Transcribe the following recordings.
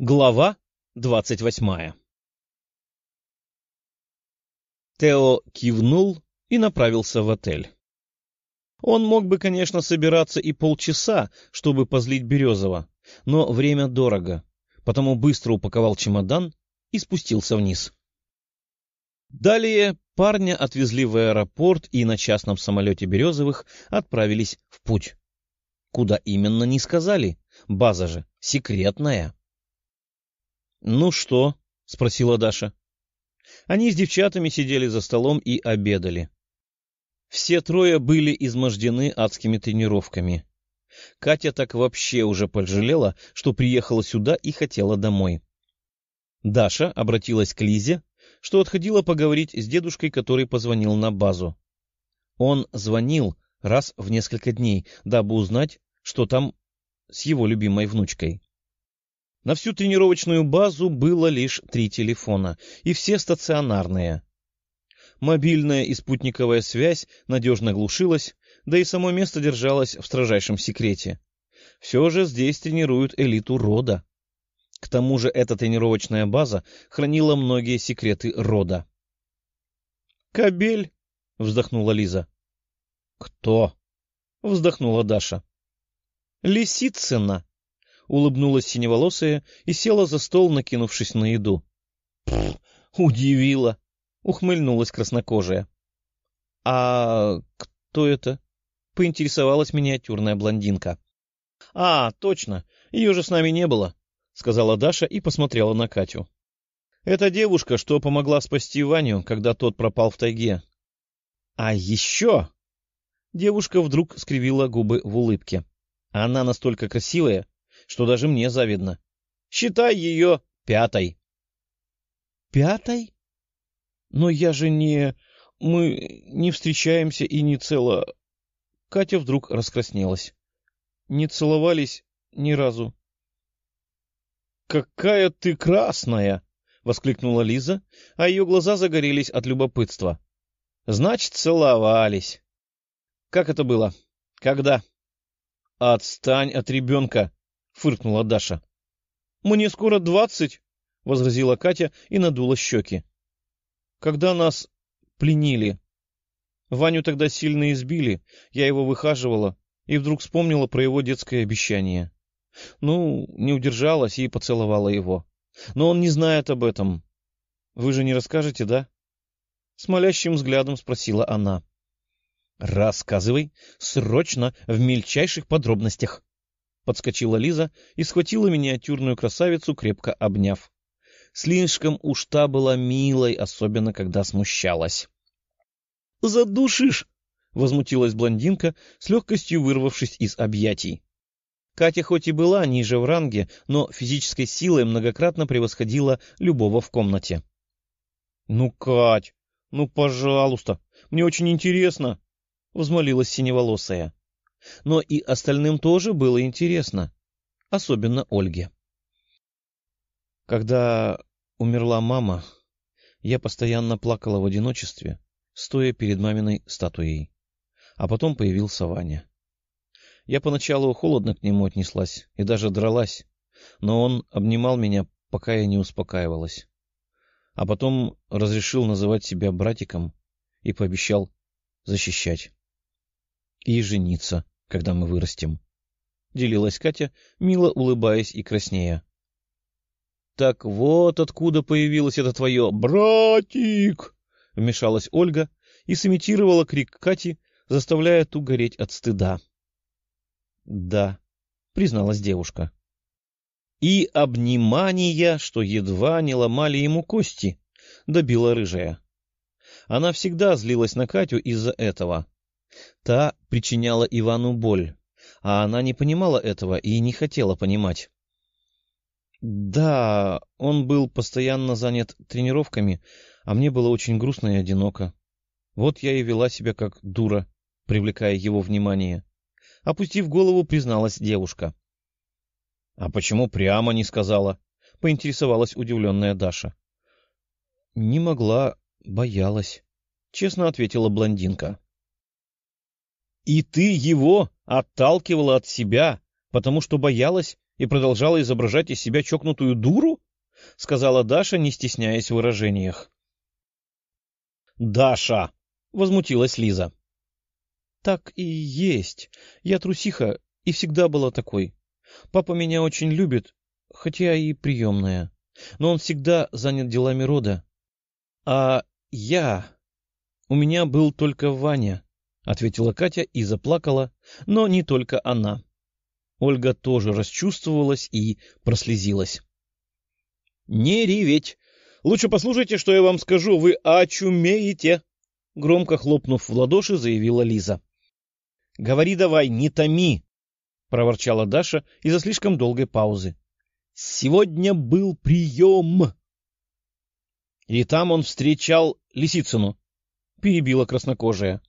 Глава двадцать восьмая Тео кивнул и направился в отель. Он мог бы, конечно, собираться и полчаса, чтобы позлить Березова, но время дорого, потому быстро упаковал чемодан и спустился вниз. Далее парня отвезли в аэропорт и на частном самолете Березовых отправились в путь. Куда именно, не сказали, база же секретная. — Ну что? — спросила Даша. Они с девчатами сидели за столом и обедали. Все трое были измождены адскими тренировками. Катя так вообще уже пожалела, что приехала сюда и хотела домой. Даша обратилась к Лизе, что отходила поговорить с дедушкой, который позвонил на базу. Он звонил раз в несколько дней, дабы узнать, что там с его любимой внучкой. На всю тренировочную базу было лишь три телефона, и все стационарные. Мобильная и спутниковая связь надежно глушилась, да и само место держалось в строжайшем секрете. Все же здесь тренируют элиту рода. К тому же эта тренировочная база хранила многие секреты рода. «Кобель!» — вздохнула Лиза. «Кто?» — вздохнула Даша. «Лисицына!» — улыбнулась синеволосая и села за стол, накинувшись на еду. «Удивила!» — ухмыльнулась краснокожая. «А кто это?» — поинтересовалась миниатюрная блондинка. «А, точно, ее же с нами не было», — сказала Даша и посмотрела на Катю. «Это девушка, что помогла спасти Ваню, когда тот пропал в тайге». «А еще...» Девушка вдруг скривила губы в улыбке. Она настолько красивая, что даже мне завидно. Считай ее пятой. — Пятой? Но я же не... Мы не встречаемся и не цело... Катя вдруг раскраснелась. Не целовались ни разу. — Какая ты красная! — воскликнула Лиза, а ее глаза загорелись от любопытства. — Значит, целовались. — Как это было? Когда? — Отстань от ребенка! — фыркнула Даша. — Мне скоро двадцать! — возразила Катя и надула щеки. — Когда нас пленили. Ваню тогда сильно избили, я его выхаживала и вдруг вспомнила про его детское обещание. Ну, не удержалась и поцеловала его. Но он не знает об этом. Вы же не расскажете, да? С молящим взглядом спросила она. — Рассказывай, срочно, в мельчайших подробностях. Подскочила Лиза и схватила миниатюрную красавицу, крепко обняв. Слишком уж та была милой, особенно когда смущалась. — Задушишь! — возмутилась блондинка, с легкостью вырвавшись из объятий. Катя хоть и была ниже в ранге, но физической силой многократно превосходила любого в комнате. — Ну, Кать, ну, пожалуйста, мне очень интересно! — взмолилась синеволосая. Но и остальным тоже было интересно, особенно Ольге. Когда умерла мама, я постоянно плакала в одиночестве, стоя перед маминой статуей. А потом появился Ваня. Я поначалу холодно к нему отнеслась и даже дралась, но он обнимал меня, пока я не успокаивалась. А потом разрешил называть себя братиком и пообещал защищать и жениться, когда мы вырастем. Делилась Катя, мило улыбаясь и краснея. — Так вот откуда появилось это твое «братик!» — вмешалась Ольга и сымитировала крик Кати, заставляя ту гореть от стыда. — Да, — призналась девушка. — И обнимания, что едва не ломали ему кости, — добила рыжая. Она всегда злилась на Катю из-за этого. Та причиняла Ивану боль, а она не понимала этого и не хотела понимать. Да, он был постоянно занят тренировками, а мне было очень грустно и одиноко. Вот я и вела себя как дура, привлекая его внимание. Опустив голову, призналась девушка. — А почему прямо не сказала? — поинтересовалась удивленная Даша. — Не могла, боялась, — честно ответила блондинка. И ты его отталкивала от себя, потому что боялась и продолжала изображать из себя чокнутую дуру? — сказала Даша, не стесняясь в выражениях. — Даша! — возмутилась Лиза. — Так и есть. Я трусиха и всегда была такой. Папа меня очень любит, хотя и приемная. Но он всегда занят делами рода. А я... У меня был только Ваня, — ответила Катя и заплакала, но не только она. Ольга тоже расчувствовалась и прослезилась. — Не реветь! Лучше послушайте, что я вам скажу, вы очумеете! — громко хлопнув в ладоши, заявила Лиза. — Говори давай, не томи! — проворчала Даша из-за слишком долгой паузы. — Сегодня был прием! И там он встречал Лисицыну, — перебила краснокожая. —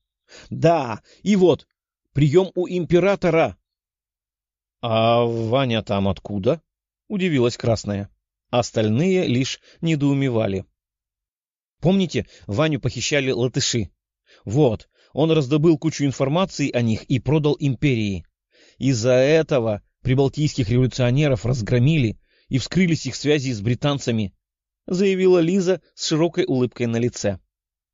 Да, и вот, прием у императора. — А Ваня там откуда? — удивилась красная. Остальные лишь недоумевали. Помните, Ваню похищали латыши? Вот, он раздобыл кучу информации о них и продал империи. Из-за этого прибалтийских революционеров разгромили и вскрылись их связи с британцами, — заявила Лиза с широкой улыбкой на лице.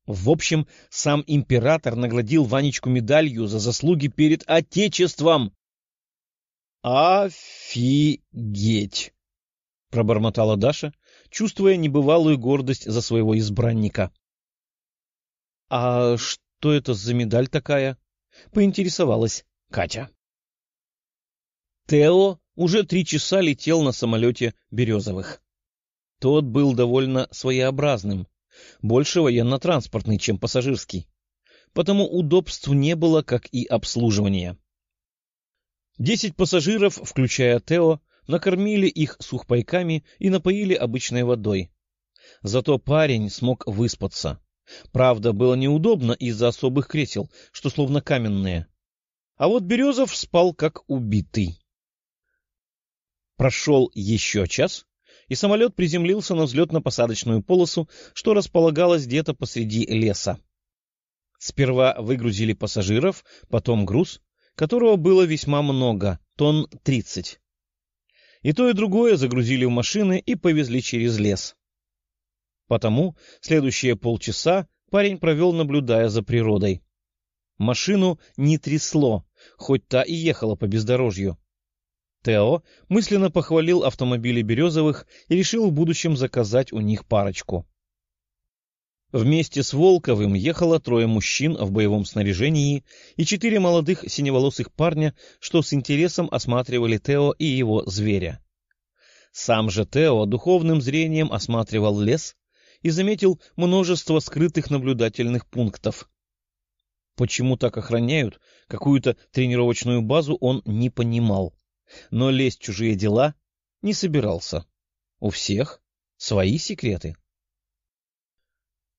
В общем, сам император наградил Ванечку медалью за заслуги перед Отечеством. «Офигеть!» — пробормотала Даша, чувствуя небывалую гордость за своего избранника. — А что это за медаль такая? — поинтересовалась Катя. Тео уже три часа летел на самолете Березовых. Тот был довольно своеобразным, больше военно-транспортный, чем пассажирский. Потому удобств не было, как и обслуживания. Десять пассажиров, включая Тео, накормили их сухпайками и напоили обычной водой. Зато парень смог выспаться. Правда, было неудобно из-за особых кресел, что словно каменные. А вот Березов спал как убитый. Прошел еще час, и самолет приземлился на взлетно-посадочную полосу, что располагалось где-то посреди леса. Сперва выгрузили пассажиров, потом груз, которого было весьма много, тонн тридцать. И то, и другое загрузили в машины и повезли через лес. Потому следующие полчаса парень провел, наблюдая за природой. Машину не трясло, хоть та и ехала по бездорожью. Тео мысленно похвалил автомобили Березовых и решил в будущем заказать у них парочку. Вместе с Волковым ехало трое мужчин в боевом снаряжении и четыре молодых синеволосых парня, что с интересом осматривали Тео и его зверя. Сам же Тео духовным зрением осматривал лес и заметил множество скрытых наблюдательных пунктов. Почему так охраняют какую-то тренировочную базу, он не понимал но лезть в чужие дела не собирался. У всех свои секреты.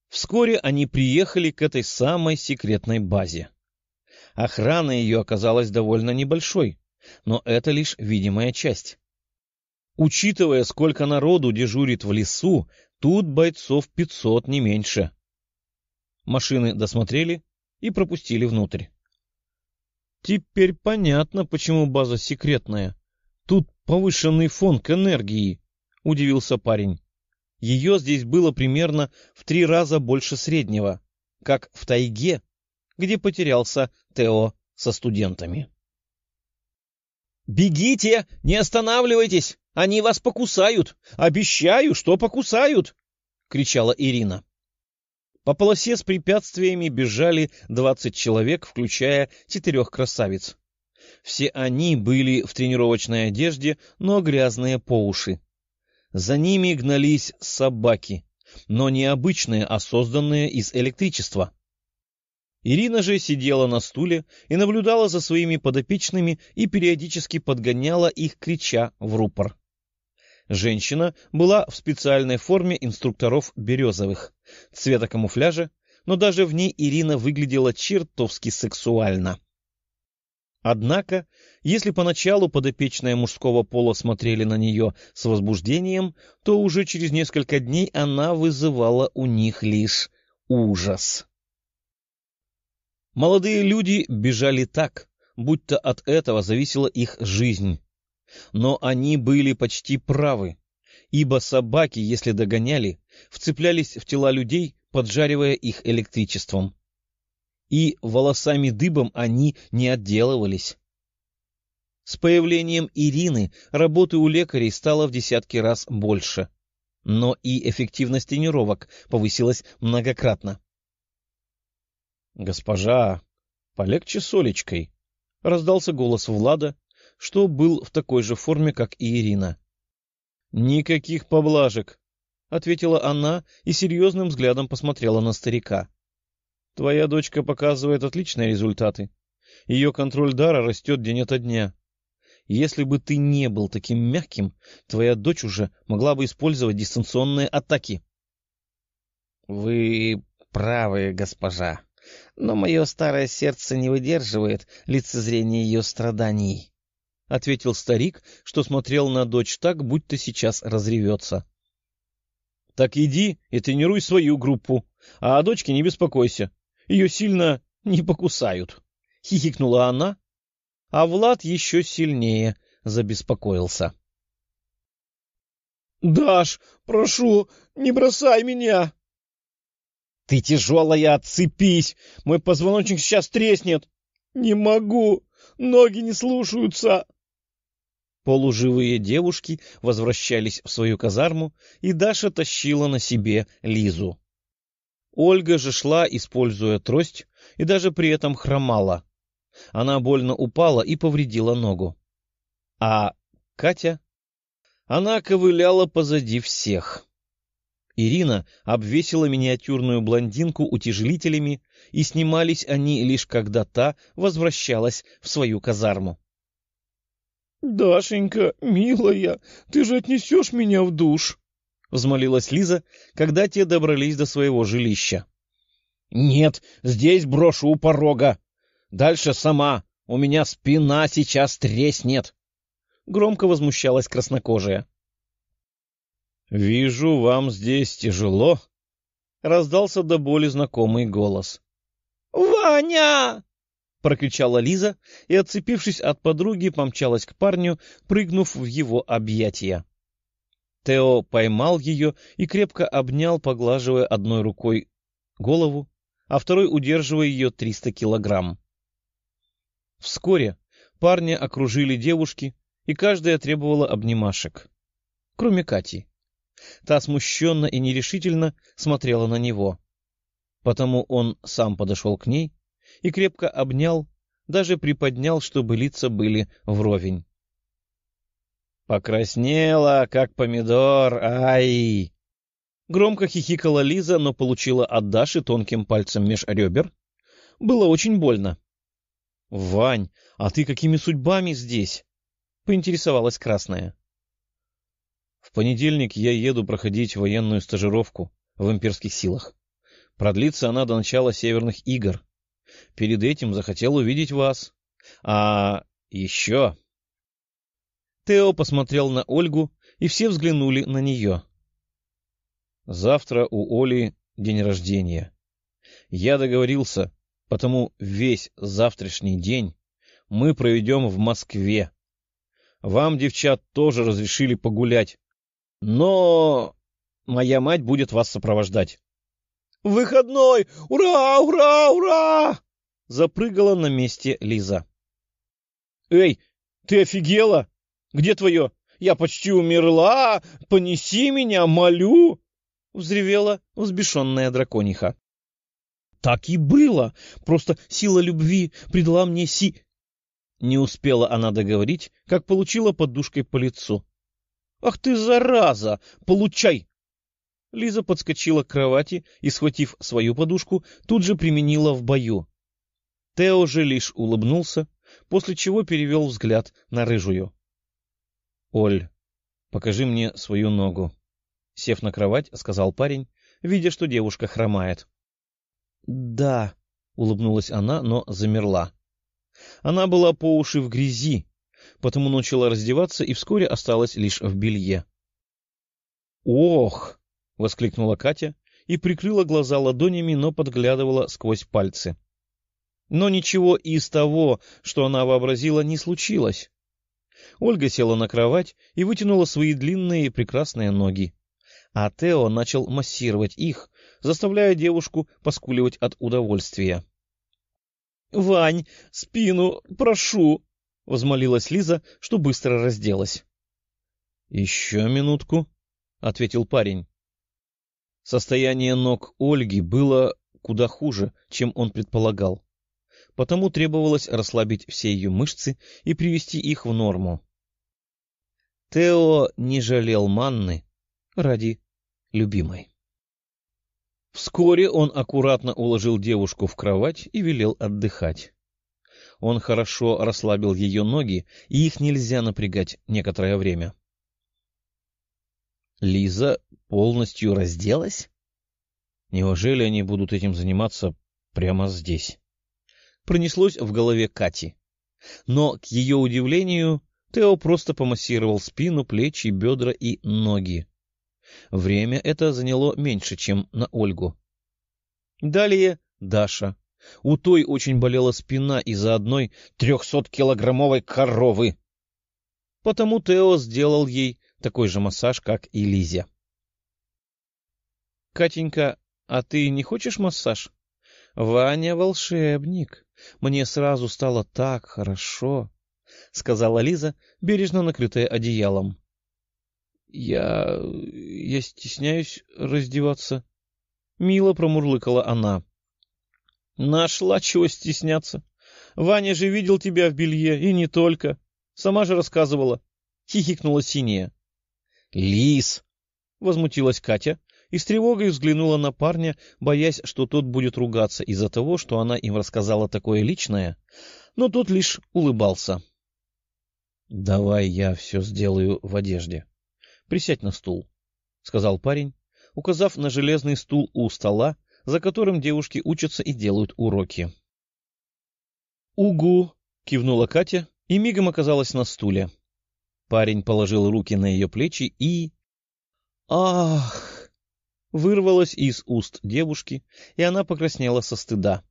Вскоре они приехали к этой самой секретной базе. Охрана ее оказалась довольно небольшой, но это лишь видимая часть. Учитывая, сколько народу дежурит в лесу, тут бойцов пятьсот, не меньше. Машины досмотрели и пропустили внутрь. Теперь понятно, почему база секретная. Тут повышенный фон к энергии, — удивился парень. Ее здесь было примерно в три раза больше среднего, как в тайге, где потерялся Тео со студентами. «Бегите! Не останавливайтесь! Они вас покусают! Обещаю, что покусают!» — кричала Ирина. По полосе с препятствиями бежали двадцать человек, включая четырех красавиц. Все они были в тренировочной одежде, но грязные по уши. За ними гнались собаки, но не обычные, а созданные из электричества. Ирина же сидела на стуле и наблюдала за своими подопечными и периодически подгоняла их, крича в рупор. Женщина была в специальной форме инструкторов Березовых, цвета камуфляжа, но даже в ней Ирина выглядела чертовски сексуально. Однако, если поначалу подопечные мужского пола смотрели на нее с возбуждением, то уже через несколько дней она вызывала у них лишь ужас. Молодые люди бежали так, будто от этого зависела их жизнь. Но они были почти правы, ибо собаки, если догоняли, вцеплялись в тела людей, поджаривая их электричеством. И волосами дыбом они не отделывались. С появлением Ирины работы у лекарей стало в десятки раз больше, но и эффективность тренировок повысилась многократно. — Госпожа, полегче с Олечкой, — раздался голос Влада, что был в такой же форме, как и Ирина. — Никаких поблажек, — ответила она и серьезным взглядом посмотрела на старика. — Твоя дочка показывает отличные результаты. Ее контроль дара растет день ото дня. Если бы ты не был таким мягким, твоя дочь уже могла бы использовать дистанционные атаки. — Вы правы, госпожа, но мое старое сердце не выдерживает лицезрения ее страданий, — ответил старик, что смотрел на дочь так, будто сейчас разревется. — Так иди и тренируй свою группу, а о дочке не беспокойся. Ее сильно не покусают, — хихикнула она, а Влад еще сильнее забеспокоился. — Даш, прошу, не бросай меня! — Ты тяжелая, отцепись! Мой позвоночник сейчас треснет! — Не могу! Ноги не слушаются! Полуживые девушки возвращались в свою казарму, и Даша тащила на себе Лизу. Ольга же шла, используя трость, и даже при этом хромала. Она больно упала и повредила ногу. А Катя? Она ковыляла позади всех. Ирина обвесила миниатюрную блондинку утяжелителями, и снимались они лишь когда та возвращалась в свою казарму. — Дашенька, милая, ты же отнесешь меня в душ? — взмолилась Лиза, когда те добрались до своего жилища. — Нет, здесь брошу у порога, Дальше сама. У меня спина сейчас треснет. Громко возмущалась краснокожая. — Вижу, вам здесь тяжело. — раздался до боли знакомый голос. — Ваня! — прокричала Лиза и, отцепившись от подруги, помчалась к парню, прыгнув в его объятия. Тео поймал ее и крепко обнял, поглаживая одной рукой голову, а второй удерживая ее триста килограмм. Вскоре парня окружили девушки, и каждая требовала обнимашек. Кроме Кати. Та смущенно и нерешительно смотрела на него. Потому он сам подошел к ней и крепко обнял, даже приподнял, чтобы лица были вровень. «Покраснела, как помидор, ай!» Громко хихикала Лиза, но получила от Даши тонким пальцем меж ребер. Было очень больно. — Вань, а ты какими судьбами здесь? — поинтересовалась Красная. — В понедельник я еду проходить военную стажировку в имперских силах. Продлится она до начала Северных игр. Перед этим захотел увидеть вас. А еще... Тео посмотрел на Ольгу, и все взглянули на нее. Завтра у Оли день рождения. Я договорился, потому весь завтрашний день мы проведем в Москве. Вам, девчат, тоже разрешили погулять, но моя мать будет вас сопровождать. — Выходной! Ура, ура, ура! — запрыгала на месте Лиза. — Эй, ты офигела? Где твое? Я почти умерла! Понеси меня, молю! — взревела взбешенная дракониха. Так и было. Просто сила любви придала мне си... Не успела она договорить, как получила подушкой по лицу. — Ах ты, зараза! Получай! Лиза подскочила к кровати и, схватив свою подушку, тут же применила в бою. Тео же лишь улыбнулся, после чего перевел взгляд на рыжую. — Оль, покажи мне свою ногу. Сев на кровать, сказал парень, видя, что девушка хромает. Да, — улыбнулась она, но замерла. Она была по уши в грязи, потому начала раздеваться и вскоре осталась лишь в белье. «Ох!» — воскликнула Катя и прикрыла глаза ладонями, но подглядывала сквозь пальцы. Но ничего из того, что она вообразила, не случилось. Ольга села на кровать и вытянула свои длинные и прекрасные ноги. А Тео начал массировать их, заставляя девушку поскуливать от удовольствия. — Вань, спину, прошу! — возмолилась Лиза, что быстро разделась. — Еще минутку, — ответил парень. Состояние ног Ольги было куда хуже, чем он предполагал. Потому требовалось расслабить все ее мышцы и привести их в норму. Тео не жалел манны ради любимой. Вскоре он аккуратно уложил девушку в кровать и велел отдыхать. Он хорошо расслабил ее ноги, и их нельзя напрягать некоторое время. Лиза полностью разделась? Неужели они будут этим заниматься прямо здесь? Пронеслось в голове Кати. Но, к ее удивлению, Тео просто помассировал спину, плечи, бедра и ноги. Время это заняло меньше, чем на Ольгу. Далее Даша. У той очень болела спина из-за одной трехсоткилограммовой коровы. Потому Тео сделал ей такой же массаж, как и Лизе. — Катенька, а ты не хочешь массаж? — Ваня волшебник. Мне сразу стало так хорошо, — сказала Лиза, бережно накрытая одеялом. — Я... я стесняюсь раздеваться. Мило промурлыкала она. — Нашла чего стесняться. Ваня же видел тебя в белье, и не только. Сама же рассказывала. Хихикнула синяя. — Лис! — возмутилась Катя и с тревогой взглянула на парня, боясь, что тот будет ругаться из-за того, что она им рассказала такое личное, но тот лишь улыбался. — Давай я все сделаю в одежде. Присядь на стул, — сказал парень, указав на железный стул у стола, за которым девушки учатся и делают уроки. — Угу! — кивнула Катя и мигом оказалась на стуле. Парень положил руки на ее плечи и... «Ах!» вырвалось из уст девушки, и она покраснела со стыда.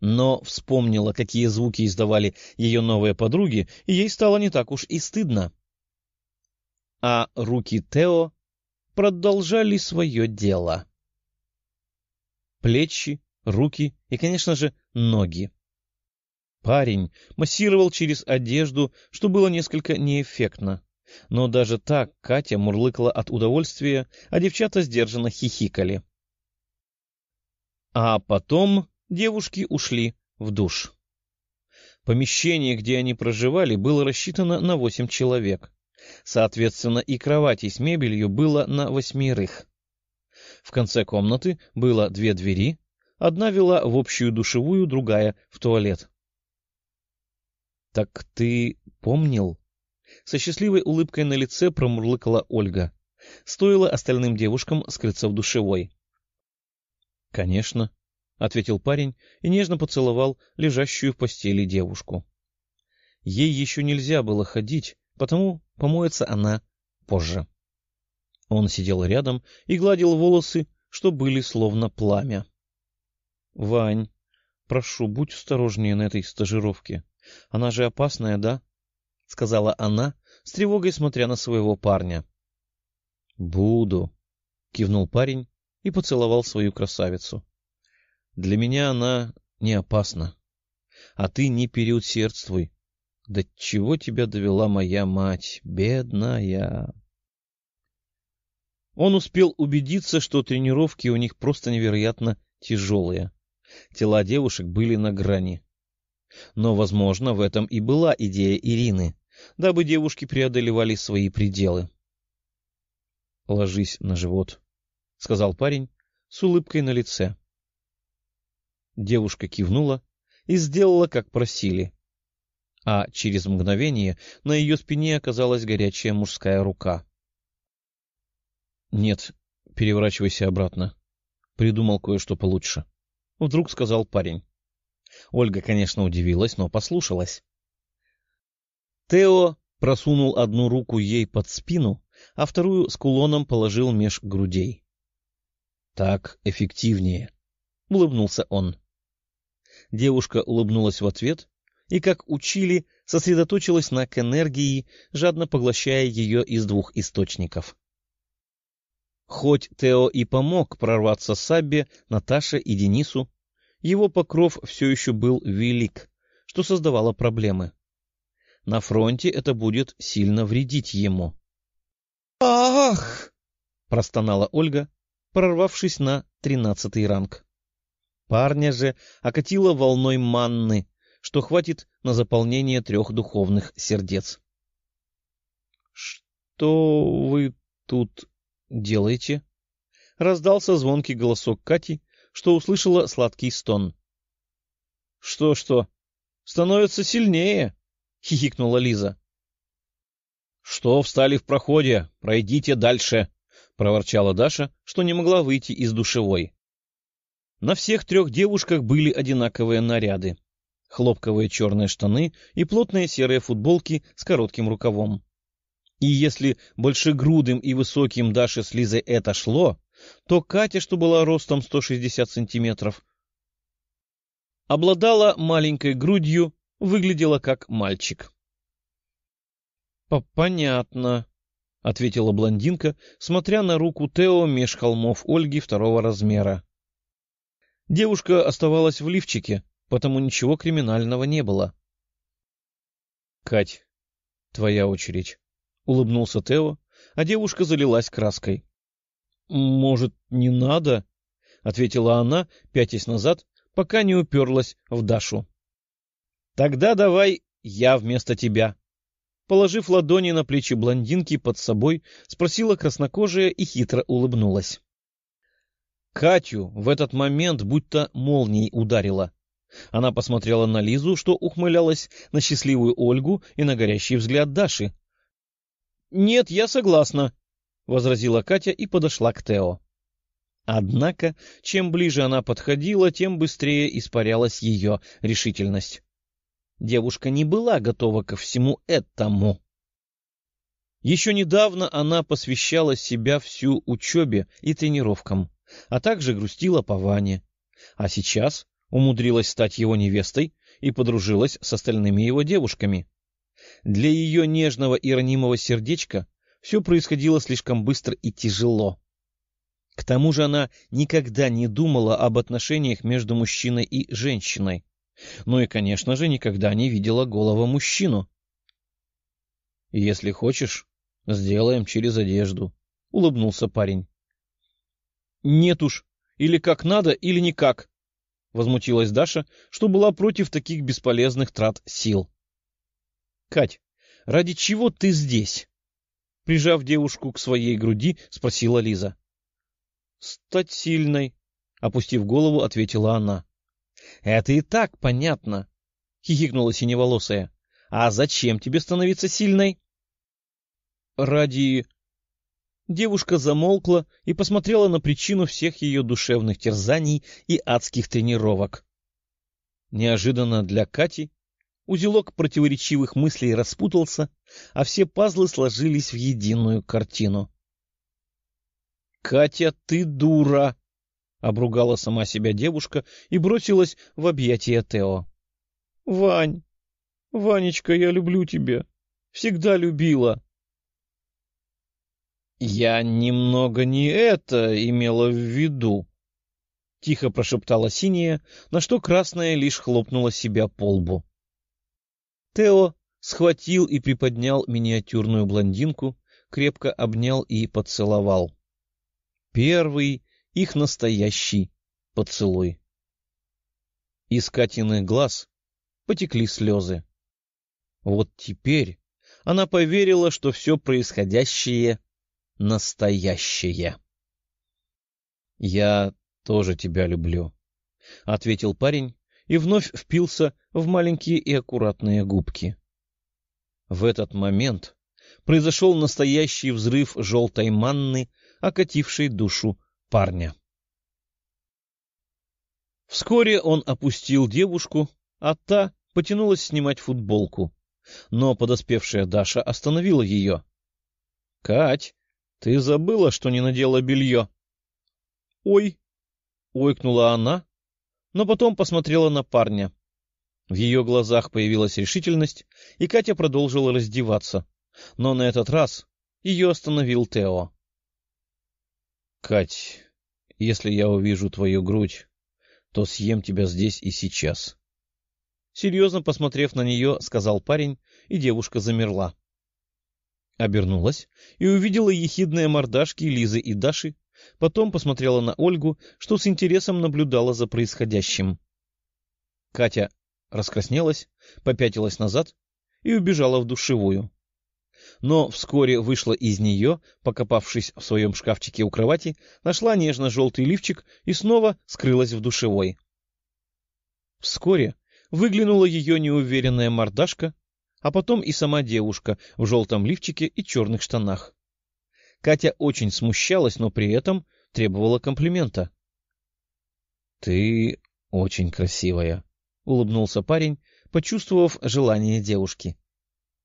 Но вспомнила, какие звуки издавали ее новые подруги, и ей стало не так уж и стыдно. А руки Тео продолжали свое дело. Плечи, руки и, конечно же, ноги. Парень массировал через одежду, что было несколько неэффектно. Но даже так Катя мурлыкала от удовольствия, а девчата сдержанно хихикали. А потом девушки ушли в душ. Помещение, где они проживали, было рассчитано на восемь человек. Соответственно, и кроватей с мебелью было на восьмерых. В конце комнаты было две двери, одна вела в общую душевую, другая — в туалет. — Так ты помнил? Со счастливой улыбкой на лице промурлыкала Ольга. Стоило остальным девушкам скрыться в душевой. — Конечно, — ответил парень и нежно поцеловал лежащую в постели девушку. Ей еще нельзя было ходить, потому помоется она позже. Он сидел рядом и гладил волосы, что были словно пламя. — Вань, прошу, будь осторожнее на этой стажировке. Она же опасная, да? — сказала она, с тревогой смотря на своего парня. — Буду, — кивнул парень и поцеловал свою красавицу. — Для меня она не опасна. А ты не переусердствуй. Да чего тебя довела моя мать, бедная? Он успел убедиться, что тренировки у них просто невероятно тяжелые. Тела девушек были на грани. Но, возможно, в этом и была идея Ирины дабы девушки преодолевали свои пределы. — Ложись на живот, — сказал парень с улыбкой на лице. Девушка кивнула и сделала, как просили. А через мгновение на ее спине оказалась горячая мужская рука. — Нет, переворачивайся обратно. Придумал кое-что получше. Вдруг сказал парень. Ольга, конечно, удивилась, но послушалась. Тео просунул одну руку ей под спину, а вторую с кулоном положил меж грудей. — Так эффективнее, — улыбнулся он. Девушка улыбнулась в ответ и, как учили, сосредоточилась на к энергии, жадно поглощая ее из двух источников. Хоть Тео и помог прорваться Саббе, Наташе и Денису, его покров все еще был велик, что создавало проблемы. На фронте это будет сильно вредить ему. «Ах!» — простонала Ольга, прорвавшись на тринадцатый ранг. Парня же окатило волной манны, что хватит на заполнение трех духовных сердец. — Что вы тут делаете? — раздался звонкий голосок Кати, что услышала сладкий стон. «Что, — Что-что? Становится сильнее! — хихикнула Лиза. — Что встали в проходе? Пройдите дальше! — проворчала Даша, что не могла выйти из душевой. На всех трех девушках были одинаковые наряды. Хлопковые черные штаны и плотные серые футболки с коротким рукавом. И если большегрудым и высоким Даше с Лизой это шло, то Катя, что была ростом 160 сантиметров, обладала маленькой грудью, выглядела как мальчик. — Понятно, — ответила блондинка, смотря на руку Тео меж холмов Ольги второго размера. Девушка оставалась в лифчике, потому ничего криминального не было. — Кать, твоя очередь, — улыбнулся Тео, а девушка залилась краской. — Может, не надо? — ответила она, пятясь назад, пока не уперлась в Дашу. — Тогда давай я вместо тебя. Положив ладони на плечи блондинки под собой, спросила краснокожая и хитро улыбнулась. Катю в этот момент будто молнией ударила. Она посмотрела на Лизу, что ухмылялась, на счастливую Ольгу и на горящий взгляд Даши. — Нет, я согласна, — возразила Катя и подошла к Тео. Однако, чем ближе она подходила, тем быстрее испарялась ее решительность. Девушка не была готова ко всему этому. Еще недавно она посвящала себя всю учебе и тренировкам, а также грустила по Ване. А сейчас умудрилась стать его невестой и подружилась с остальными его девушками. Для ее нежного и ранимого сердечка все происходило слишком быстро и тяжело. К тому же она никогда не думала об отношениях между мужчиной и женщиной. Ну и, конечно же, никогда не видела голого мужчину. — Если хочешь, сделаем через одежду, — улыбнулся парень. — Нет уж, или как надо, или никак, — возмутилась Даша, что была против таких бесполезных трат сил. — Кать, ради чего ты здесь? Прижав девушку к своей груди, спросила Лиза. — Стать сильной, — опустив голову, ответила она. — Это и так понятно, — хихикнула синеволосая. — А зачем тебе становиться сильной? — Ради... Девушка замолкла и посмотрела на причину всех ее душевных терзаний и адских тренировок. Неожиданно для Кати узелок противоречивых мыслей распутался, а все пазлы сложились в единую картину. — Катя, ты дура! — обругала сама себя девушка и бросилась в объятия Тео. — Вань, Ванечка, я люблю тебя. Всегда любила. — Я немного не это имела в виду, — тихо прошептала синяя, на что красная лишь хлопнула себя по лбу. Тео схватил и приподнял миниатюрную блондинку, крепко обнял и поцеловал. Первый их настоящий поцелуй. Из Катиных глаз потекли слезы. Вот теперь она поверила, что все происходящее настоящее. — Я тоже тебя люблю, — ответил парень и вновь впился в маленькие и аккуратные губки. В этот момент произошел настоящий взрыв желтой манны, окатившей душу парня. Вскоре он опустил девушку, а та потянулась снимать футболку, но подоспевшая Даша остановила ее. — Кать, ты забыла, что не надела белье? — Ой! — ойкнула она, но потом посмотрела на парня. В ее глазах появилась решительность, и Катя продолжила раздеваться. Но на этот раз ее остановил Тео. — Кать, если я увижу твою грудь, то съем тебя здесь и сейчас. Серьезно посмотрев на нее, сказал парень, и девушка замерла. Обернулась и увидела ехидные мордашки Лизы и Даши, потом посмотрела на Ольгу, что с интересом наблюдала за происходящим. Катя раскраснелась, попятилась назад и убежала в душевую. Но вскоре вышла из нее, покопавшись в своем шкафчике у кровати, нашла нежно-желтый лифчик и снова скрылась в душевой. Вскоре выглянула ее неуверенная мордашка, а потом и сама девушка в желтом лифчике и черных штанах. Катя очень смущалась, но при этом требовала комплимента. — Ты очень красивая, — улыбнулся парень, почувствовав желание девушки.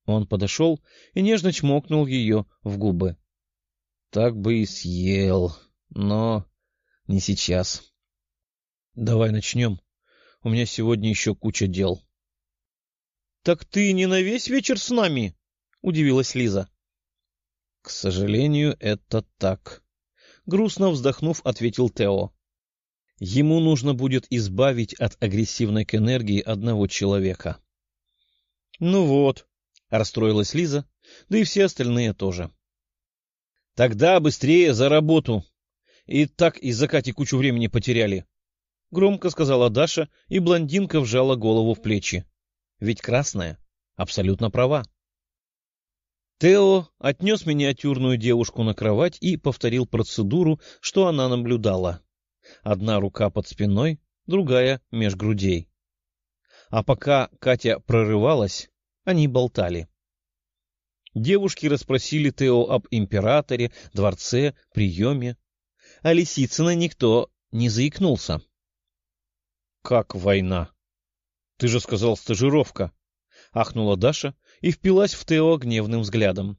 Он подошел и нежно чмокнул ее в губы. — Так бы и съел, но не сейчас. — Давай начнем. У меня сегодня еще куча дел. — Так ты не на весь вечер с нами? — удивилась Лиза. — К сожалению, это так. Грустно вздохнув, ответил Тео. Ему нужно будет избавить от агрессивной к энергии одного человека. — Ну вот, — расстроилась Лиза, да и все остальные тоже. — Тогда быстрее за работу. И так из-за Кати кучу времени потеряли. — громко сказала Даша, и блондинка вжала голову в плечи. Ведь красная абсолютно права. Тео отнес миниатюрную девушку на кровать и повторил процедуру, что она наблюдала. Одна рука под спиной, другая меж грудей. А пока Катя прорывалась, они болтали. Девушки расспросили Тео об императоре, дворце, приеме. А Лисицына никто не заикнулся. — Как война? Ты же сказал стажировка. — ахнула Даша и впилась в Тео гневным взглядом.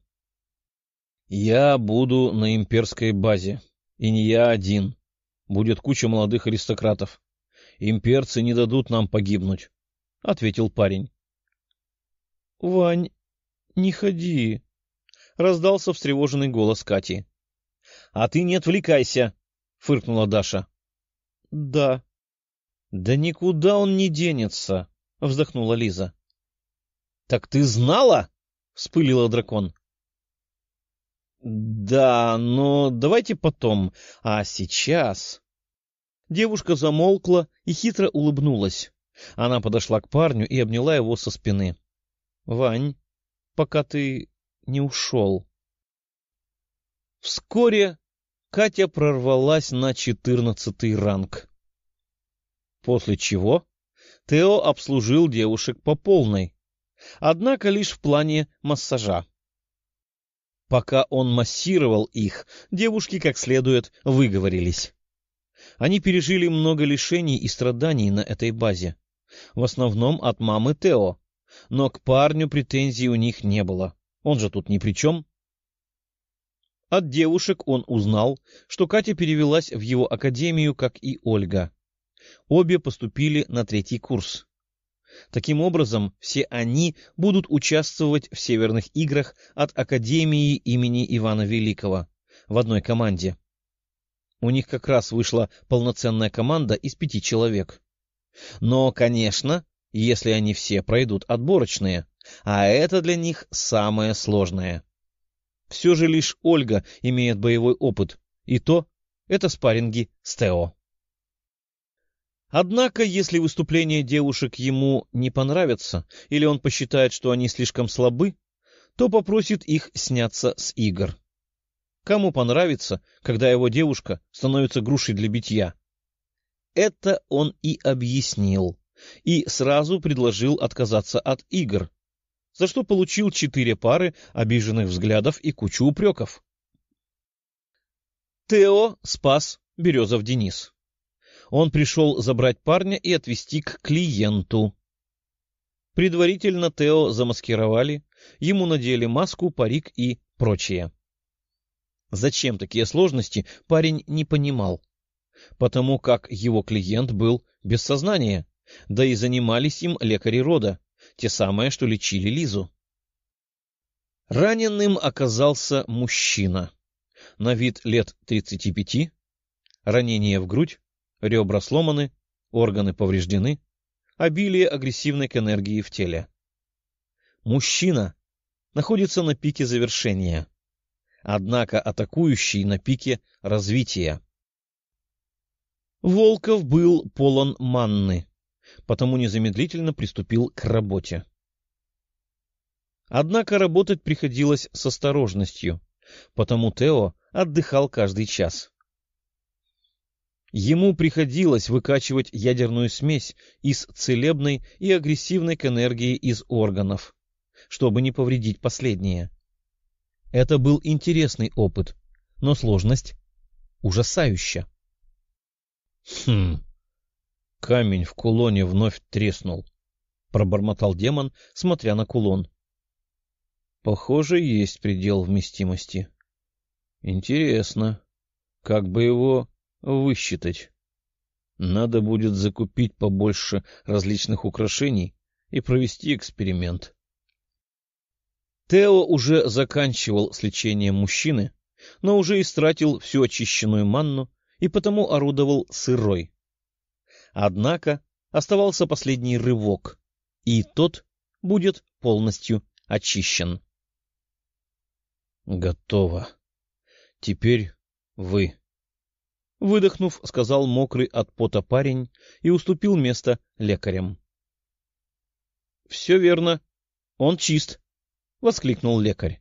— Я буду на имперской базе, и не я один. Будет куча молодых аристократов. Имперцы не дадут нам погибнуть, — ответил парень. — Вань, не ходи, — раздался встревоженный голос Кати. — А ты не отвлекайся, — фыркнула Даша. — Да. — Да никуда он не денется, — вздохнула Лиза. — Так ты знала? — вспылила дракон. — Да, но давайте потом. А сейчас... Девушка замолкла и хитро улыбнулась. Она подошла к парню и обняла его со спины. — Вань, пока ты не ушел. Вскоре Катя прорвалась на четырнадцатый ранг. После чего Тео обслужил девушек по полной, однако лишь в плане массажа. Пока он массировал их, девушки как следует выговорились. Они пережили много лишений и страданий на этой базе, в основном от мамы Тео, но к парню претензий у них не было, он же тут ни при чем. От девушек он узнал, что Катя перевелась в его академию, как и Ольга. Обе поступили на третий курс. Таким образом, все они будут участвовать в Северных играх от Академии имени Ивана Великого в одной команде. У них как раз вышла полноценная команда из пяти человек. Но, конечно, если они все пройдут отборочные, а это для них самое сложное. Все же лишь Ольга имеет боевой опыт, и то это спарринги с Тео. Однако, если выступления девушек ему не понравятся, или он посчитает, что они слишком слабы, то попросит их сняться с игр. Кому понравится, когда его девушка становится грушей для битья? Это он и объяснил, и сразу предложил отказаться от игр, за что получил четыре пары обиженных взглядов и кучу упреков. Тео спас Березов Денис. Он пришел забрать парня и отвезти к клиенту. Предварительно Тео замаскировали, ему надели маску, парик и прочее. Зачем такие сложности, парень не понимал, потому как его клиент был без сознания, Да и занимались им лекари рода, те самые, что лечили Лизу. Раненым оказался мужчина. На вид лет тридцати пяти. Ранение в грудь, ребра сломаны, органы повреждены, обилие агрессивной к энергии в теле. Мужчина находится на пике завершения, однако атакующий на пике развития. Волков был полон манны, потому незамедлительно приступил к работе. Однако работать приходилось с осторожностью, потому Тео отдыхал каждый час. Ему приходилось выкачивать ядерную смесь из целебной и агрессивной к энергии из органов, чтобы не повредить последние. Это был интересный опыт, но сложность ужасающая. Хм, камень в кулоне вновь треснул, — пробормотал демон, смотря на кулон. Похоже, есть предел вместимости. Интересно, как бы его высчитать? Надо будет закупить побольше различных украшений и провести эксперимент. Тео уже заканчивал с лечением мужчины, но уже истратил всю очищенную манну и потому орудовал сырой. Однако оставался последний рывок, и тот будет полностью очищен. Готово. Теперь вы. Выдохнув, сказал мокрый от пота парень и уступил место лекарям. — Все верно. Он чист, — воскликнул лекарь.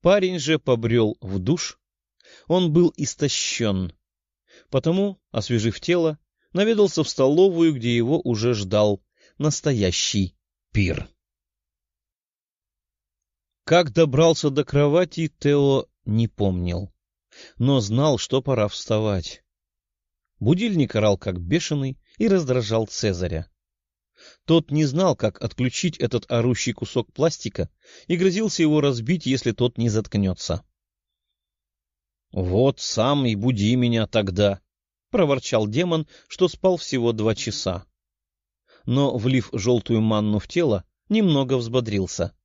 Парень же побрел в душ. Он был истощен. Потому, освежив тело, наведался в столовую, где его уже ждал настоящий пир. Как добрался до кровати, Тео не помнил, но знал, что пора вставать. Будильник орал как бешеный и раздражал Цезаря. Тот не знал, как отключить этот орущий кусок пластика и грозился его разбить, если тот не заткнется. — Вот сам и буди меня тогда, — проворчал демон, что спал всего два часа. Но, влив желтую манну в тело, немного взбодрился.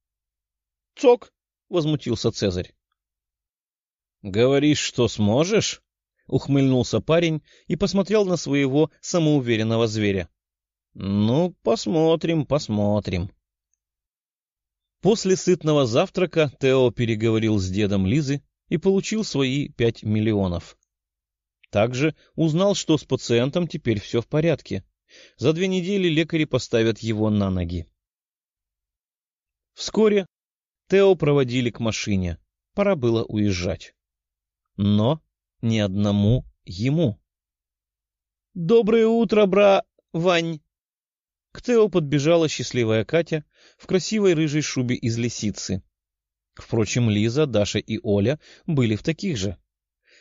— Цок! — возмутился Цезарь. — Говоришь, что сможешь? — ухмыльнулся парень и посмотрел на своего самоуверенного зверя. — Ну, посмотрим, посмотрим. После сытного завтрака Тео переговорил с дедом Лизы и получил свои пять миллионов. Также узнал, что с пациентом теперь все в порядке. За две недели лекари поставят его на ноги. Вскоре Тео проводили к машине. Пора было уезжать. Но ни одному ему. — Доброе утро, бра... Вань! К Тео подбежала счастливая Катя в красивой рыжей шубе из лисицы. Впрочем, Лиза, Даша и Оля были в таких же.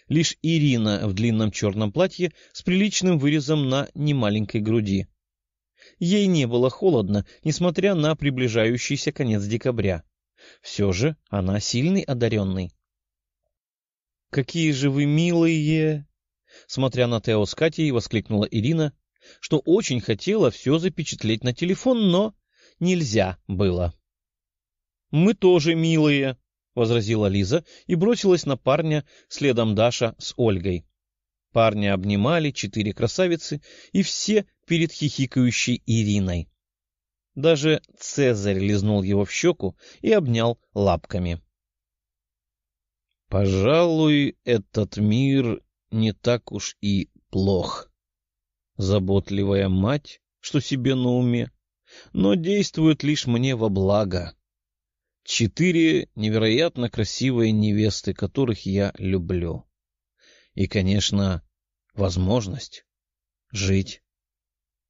Лишь Ирина в длинном черном платье с приличным вырезом на немаленькой груди. Ей не было холодно, несмотря на приближающийся конец декабря. Все же она сильный одаренный. — Какие же вы милые! — смотря на Тео с Катей, воскликнула Ирина, что очень хотела все запечатлеть на телефон, но нельзя было. — Мы тоже милые! — возразила Лиза и бросилась на парня, следом Даша с Ольгой. Парня обнимали четыре красавицы, и все перед хихикающей Ириной. Даже Цезарь лизнул его в щеку и обнял лапками. «Пожалуй, этот мир не так уж и плох. Заботливая мать, что себе на уме, но действует лишь мне во благо. Четыре невероятно красивые невесты, которых я люблю. И, конечно, возможность жить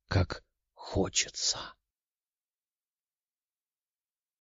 как хочется.